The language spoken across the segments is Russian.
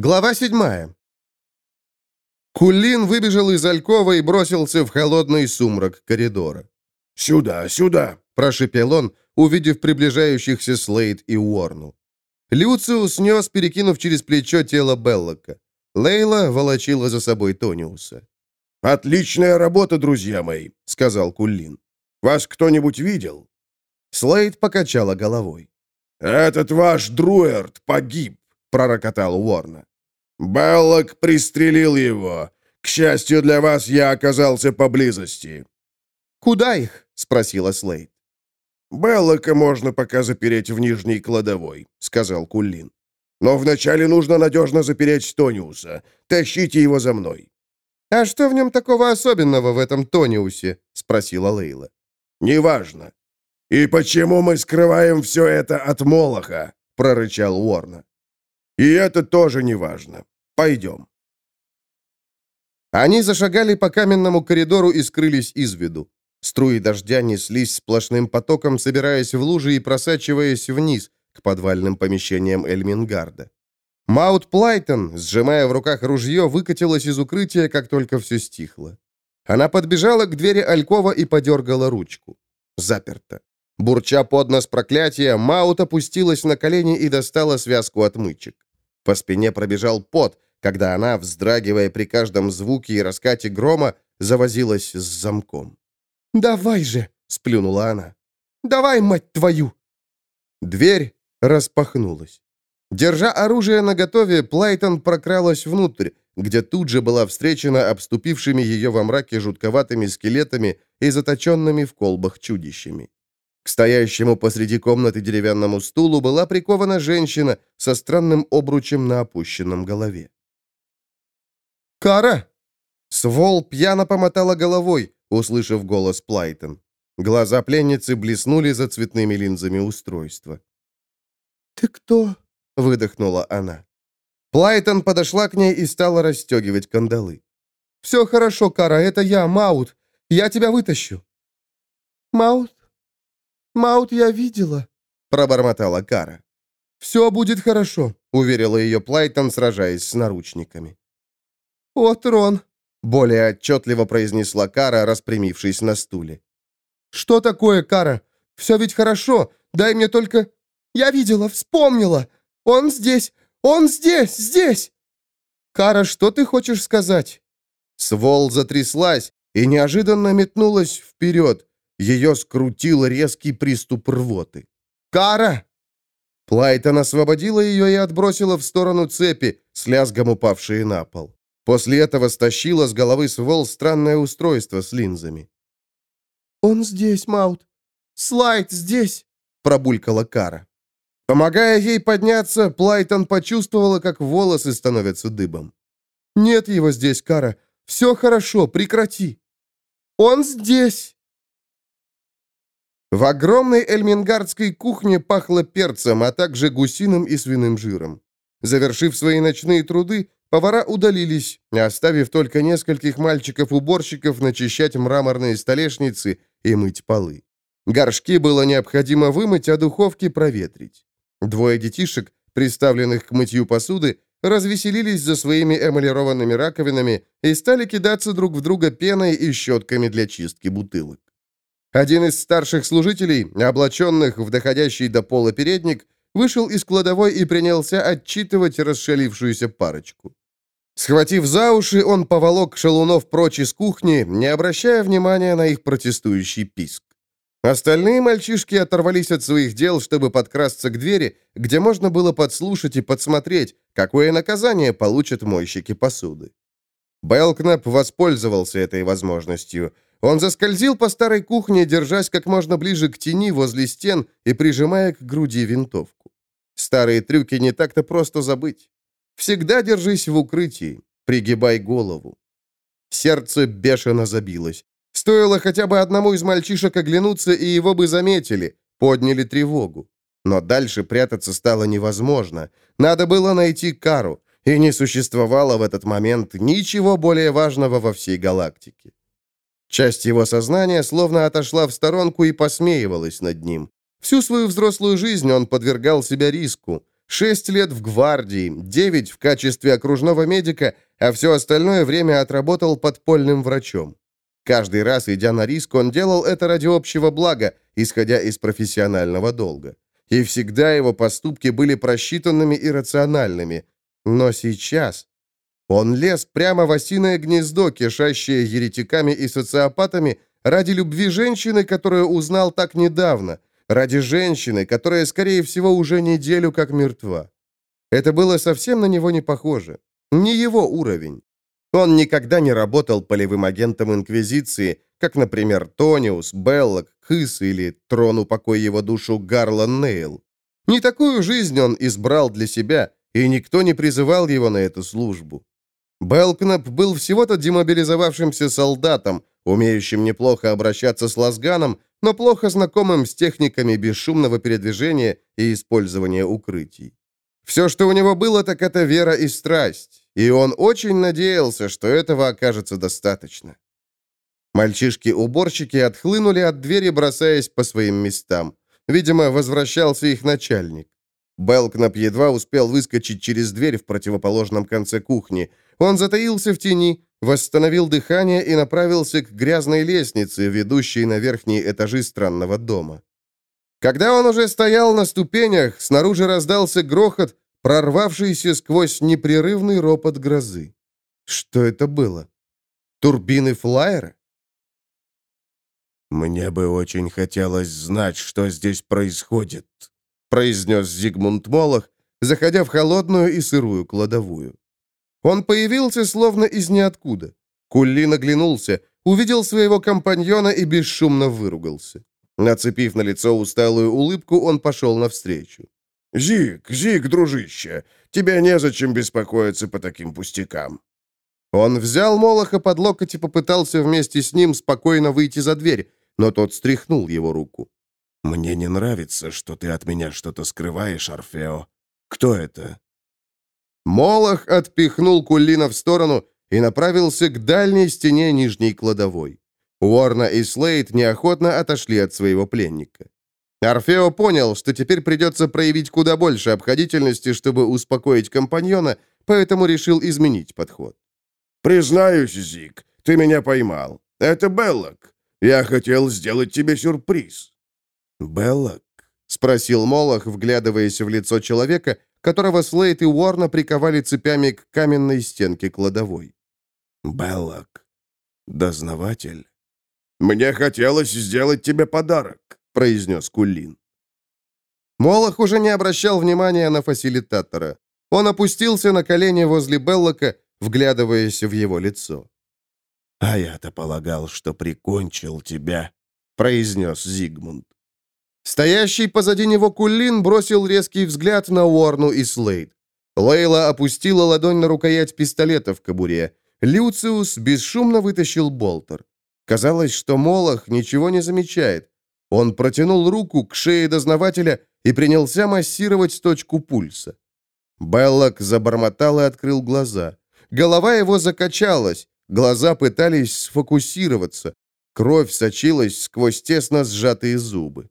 Глава седьмая. Кулин выбежал из Алькова и бросился в холодный сумрак коридора. «Сюда, сюда!» – прошепел он, увидев приближающихся Слейд и Уорну. Люциус нес, перекинув через плечо тело Беллока. Лейла волочила за собой Тониуса. «Отличная работа, друзья мои», — сказал Кулин. «Вас кто-нибудь видел?» Слейд покачала головой. «Этот ваш Друэрт погиб», — пророкотал Уорна. «Беллок пристрелил его. К счастью для вас, я оказался поблизости». «Куда их?» — спросила Слейд. «Беллока можно пока запереть в нижней кладовой», — сказал Кулин. «Но вначале нужно надежно запереть Тониуса. Тащите его за мной». «А что в нем такого особенного в этом Тониусе?» — спросила Лейла. «Неважно. И почему мы скрываем все это от Молоха?» — прорычал Уорна. «И это тоже неважно. Пойдем». Они зашагали по каменному коридору и скрылись из виду. Струи дождя неслись сплошным потоком, собираясь в лужи и просачиваясь вниз, к подвальным помещениям Эльмингарда. Маут Плайтон, сжимая в руках ружье, выкатилась из укрытия, как только все стихло. Она подбежала к двери Алькова и подергала ручку. Заперто. Бурча под нос проклятия, Маут опустилась на колени и достала связку отмычек. По спине пробежал пот, когда она, вздрагивая при каждом звуке и раскате грома, завозилась с замком. «Давай же!» — сплюнула она. «Давай, мать твою!» Дверь распахнулась. Держа оружие наготове, Плайтон прокралась внутрь, где тут же была встречена обступившими ее во мраке жутковатыми скелетами и заточенными в колбах чудищами. К стоящему посреди комнаты деревянному стулу была прикована женщина со странным обручем на опущенном голове. «Кара!» Свол пьяно помотала головой, услышав голос Плайтон. Глаза пленницы блеснули за цветными линзами устройства. «Ты кто?» выдохнула она. Плайтон подошла к ней и стала расстегивать кандалы. «Все хорошо, Кара, это я, Маут. Я тебя вытащу». «Маут? Маут я видела», — пробормотала Кара. «Все будет хорошо», — уверила ее Плайтон, сражаясь с наручниками. «О, Трон», — более отчетливо произнесла Кара, распрямившись на стуле. «Что такое, Кара? Все ведь хорошо. Дай мне только...» «Я видела, вспомнила. Он здесь! Он здесь! Здесь!» «Кара, что ты хочешь сказать?» Свол затряслась и неожиданно метнулась вперед. Ее скрутил резкий приступ рвоты. «Кара!» Плайтон освободила ее и отбросила в сторону цепи, с лязгом упавшие на пол. После этого стащила с головы Свол странное устройство с линзами. «Он здесь, Маут! Слайд здесь!» — пробулькала Кара. Помогая ей подняться, Плайтон почувствовала, как волосы становятся дыбом. «Нет его здесь, Кара. Все хорошо, прекрати. Он здесь!» В огромной эльмингардской кухне пахло перцем, а также гусиным и свиным жиром. Завершив свои ночные труды, повара удалились, оставив только нескольких мальчиков-уборщиков начищать мраморные столешницы и мыть полы. Горшки было необходимо вымыть, а духовки проветрить. Двое детишек, приставленных к мытью посуды, развеселились за своими эмалированными раковинами и стали кидаться друг в друга пеной и щетками для чистки бутылок. Один из старших служителей, облаченных в доходящий до пола передник, вышел из кладовой и принялся отчитывать расшалившуюся парочку. Схватив за уши, он поволок шалунов прочь из кухни, не обращая внимания на их протестующий писк. Остальные мальчишки оторвались от своих дел, чтобы подкрасться к двери, где можно было подслушать и подсмотреть, какое наказание получат мойщики посуды. Белкнап воспользовался этой возможностью. Он заскользил по старой кухне, держась как можно ближе к тени возле стен и прижимая к груди винтовку. Старые трюки не так-то просто забыть. Всегда держись в укрытии, пригибай голову. Сердце бешено забилось. Стоило хотя бы одному из мальчишек оглянуться, и его бы заметили, подняли тревогу. Но дальше прятаться стало невозможно. Надо было найти Кару, и не существовало в этот момент ничего более важного во всей галактике. Часть его сознания словно отошла в сторонку и посмеивалась над ним. Всю свою взрослую жизнь он подвергал себя риску. Шесть лет в гвардии, девять в качестве окружного медика, а все остальное время отработал подпольным врачом. Каждый раз, идя на риск, он делал это ради общего блага, исходя из профессионального долга. И всегда его поступки были просчитанными и рациональными. Но сейчас он лез прямо в осиное гнездо, кишащее еретиками и социопатами, ради любви женщины, которую узнал так недавно, ради женщины, которая, скорее всего, уже неделю как мертва. Это было совсем на него не похоже. Не его уровень. Он никогда не работал полевым агентом Инквизиции, как, например, Тониус, Беллок, Хыс или, трону покой его душу, Гарлан Нейл. Не такую жизнь он избрал для себя, и никто не призывал его на эту службу. Белкнап был всего-то демобилизовавшимся солдатом, умеющим неплохо обращаться с лазганом, но плохо знакомым с техниками бесшумного передвижения и использования укрытий. Все, что у него было, так это вера и страсть, и он очень надеялся, что этого окажется достаточно. Мальчишки-уборщики отхлынули от двери, бросаясь по своим местам. Видимо, возвращался их начальник. Белкнап едва успел выскочить через дверь в противоположном конце кухни. Он затаился в тени, восстановил дыхание и направился к грязной лестнице, ведущей на верхние этажи странного дома. Когда он уже стоял на ступенях, снаружи раздался грохот, прорвавшийся сквозь непрерывный ропот грозы. Что это было? Турбины флайера? «Мне бы очень хотелось знать, что здесь происходит», произнес Зигмунд Молох, заходя в холодную и сырую кладовую. Он появился словно из ниоткуда. Кулли наглянулся, увидел своего компаньона и бесшумно выругался. Нацепив на лицо усталую улыбку, он пошел навстречу. «Зиг, Зиг, дружище, тебе незачем беспокоиться по таким пустякам». Он взял Молоха под локоть и попытался вместе с ним спокойно выйти за дверь, но тот стряхнул его руку. «Мне не нравится, что ты от меня что-то скрываешь, Орфео. Кто это?» Молох отпихнул Кулина в сторону и направился к дальней стене нижней кладовой. Уорна и Слейд неохотно отошли от своего пленника. Орфео понял, что теперь придется проявить куда больше обходительности, чтобы успокоить компаньона, поэтому решил изменить подход. «Признаюсь, Зик, ты меня поймал. Это Беллок. Я хотел сделать тебе сюрприз». «Беллок?» — спросил Молох, вглядываясь в лицо человека, которого Слейд и Уорна приковали цепями к каменной стенке кладовой. «Беллок, дознаватель?» «Мне хотелось сделать тебе подарок», — произнес Кулин. Молох уже не обращал внимания на фасилитатора. Он опустился на колени возле Беллока, вглядываясь в его лицо. «А я-то полагал, что прикончил тебя», — произнес Зигмунд. Стоящий позади него Кулин бросил резкий взгляд на Уорну и Слейд. Лейла опустила ладонь на рукоять пистолета в кобуре. Люциус бесшумно вытащил болтер. Казалось, что Молох ничего не замечает. Он протянул руку к шее дознавателя и принялся массировать точку пульса. Беллок забормотал и открыл глаза. Голова его закачалась, глаза пытались сфокусироваться. Кровь сочилась сквозь тесно сжатые зубы.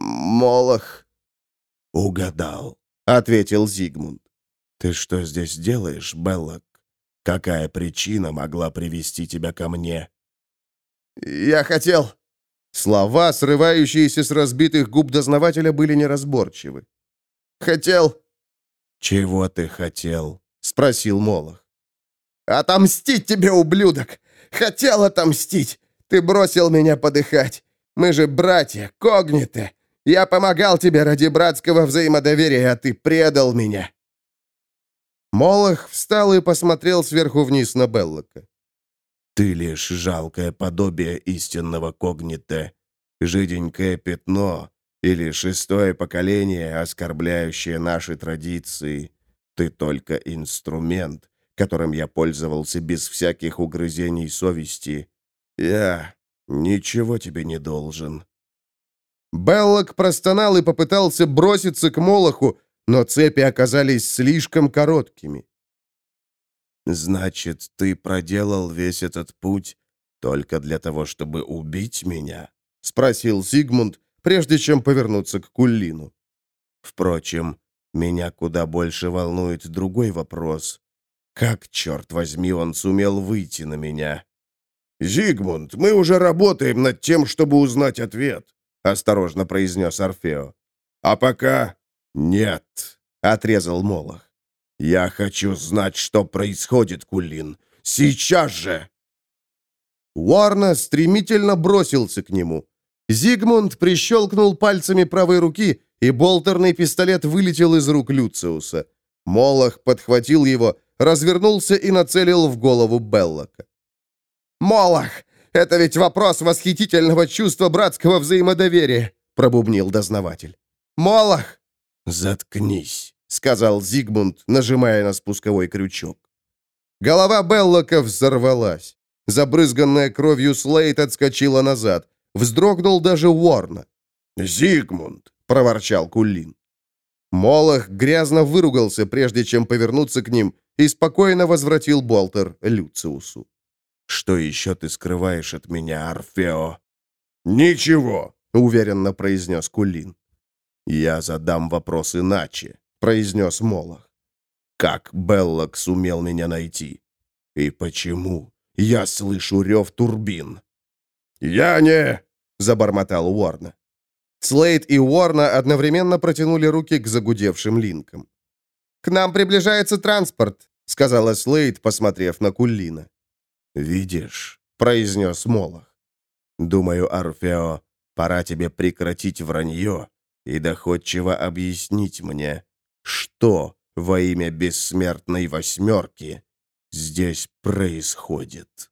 Молох». «Угадал», — ответил Зигмунд. «Ты что здесь делаешь, Беллок? Какая причина могла привести тебя ко мне?» «Я хотел...» Слова, срывающиеся с разбитых губ дознавателя, были неразборчивы. «Хотел...» «Чего ты хотел?» — спросил Молох. «Отомстить тебе, ублюдок! Хотел отомстить! Ты бросил меня подыхать! Мы же братья, когниты! Я помогал тебе ради братского взаимодоверия, а ты предал меня!» Молох встал и посмотрел сверху вниз на Беллока. «Ты лишь жалкое подобие истинного когните, жиденькое пятно или шестое поколение, оскорбляющее наши традиции. Ты только инструмент, которым я пользовался без всяких угрызений совести. Я ничего тебе не должен». Беллок простонал и попытался броситься к Молоху, но цепи оказались слишком короткими. «Значит, ты проделал весь этот путь только для того, чтобы убить меня?» — спросил Сигмунд, прежде чем повернуться к Куллину. «Впрочем, Меня куда больше волнует другой вопрос. Как, черт возьми, он сумел выйти на меня?» «Зигмунд, мы уже работаем над тем, чтобы узнать ответ», — осторожно произнес Орфео. «А пока...» «Нет», — отрезал Молох. «Я хочу знать, что происходит, Кулин. Сейчас же!» Уорна стремительно бросился к нему. Зигмунд прищелкнул пальцами правой руки, и болтерный пистолет вылетел из рук Люциуса. Молох подхватил его, развернулся и нацелил в голову Беллока. «Молох! Это ведь вопрос восхитительного чувства братского взаимодоверия!» — пробубнил дознаватель. «Молох!» «Заткнись!» — сказал Зигмунд, нажимая на спусковой крючок. Голова Беллока взорвалась. Забрызганная кровью Слейд отскочила назад. Вздрогнул даже Уорна. «Зигмунд!» — проворчал Кулин. Молох грязно выругался, прежде чем повернуться к ним, и спокойно возвратил болтер Люциусу. «Что еще ты скрываешь от меня, Орфео?» «Ничего», — уверенно произнес Кулин. «Я задам вопрос иначе», — произнес Молох. «Как Беллок сумел меня найти? И почему я слышу рев турбин?» «Я не...» — забормотал Уорна. Слейд и Уорна одновременно протянули руки к загудевшим линкам. «К нам приближается транспорт», — сказала Слейд, посмотрев на Куллина. «Видишь», — произнес Молох. «Думаю, Орфео, пора тебе прекратить вранье и доходчиво объяснить мне, что во имя бессмертной восьмерки здесь происходит».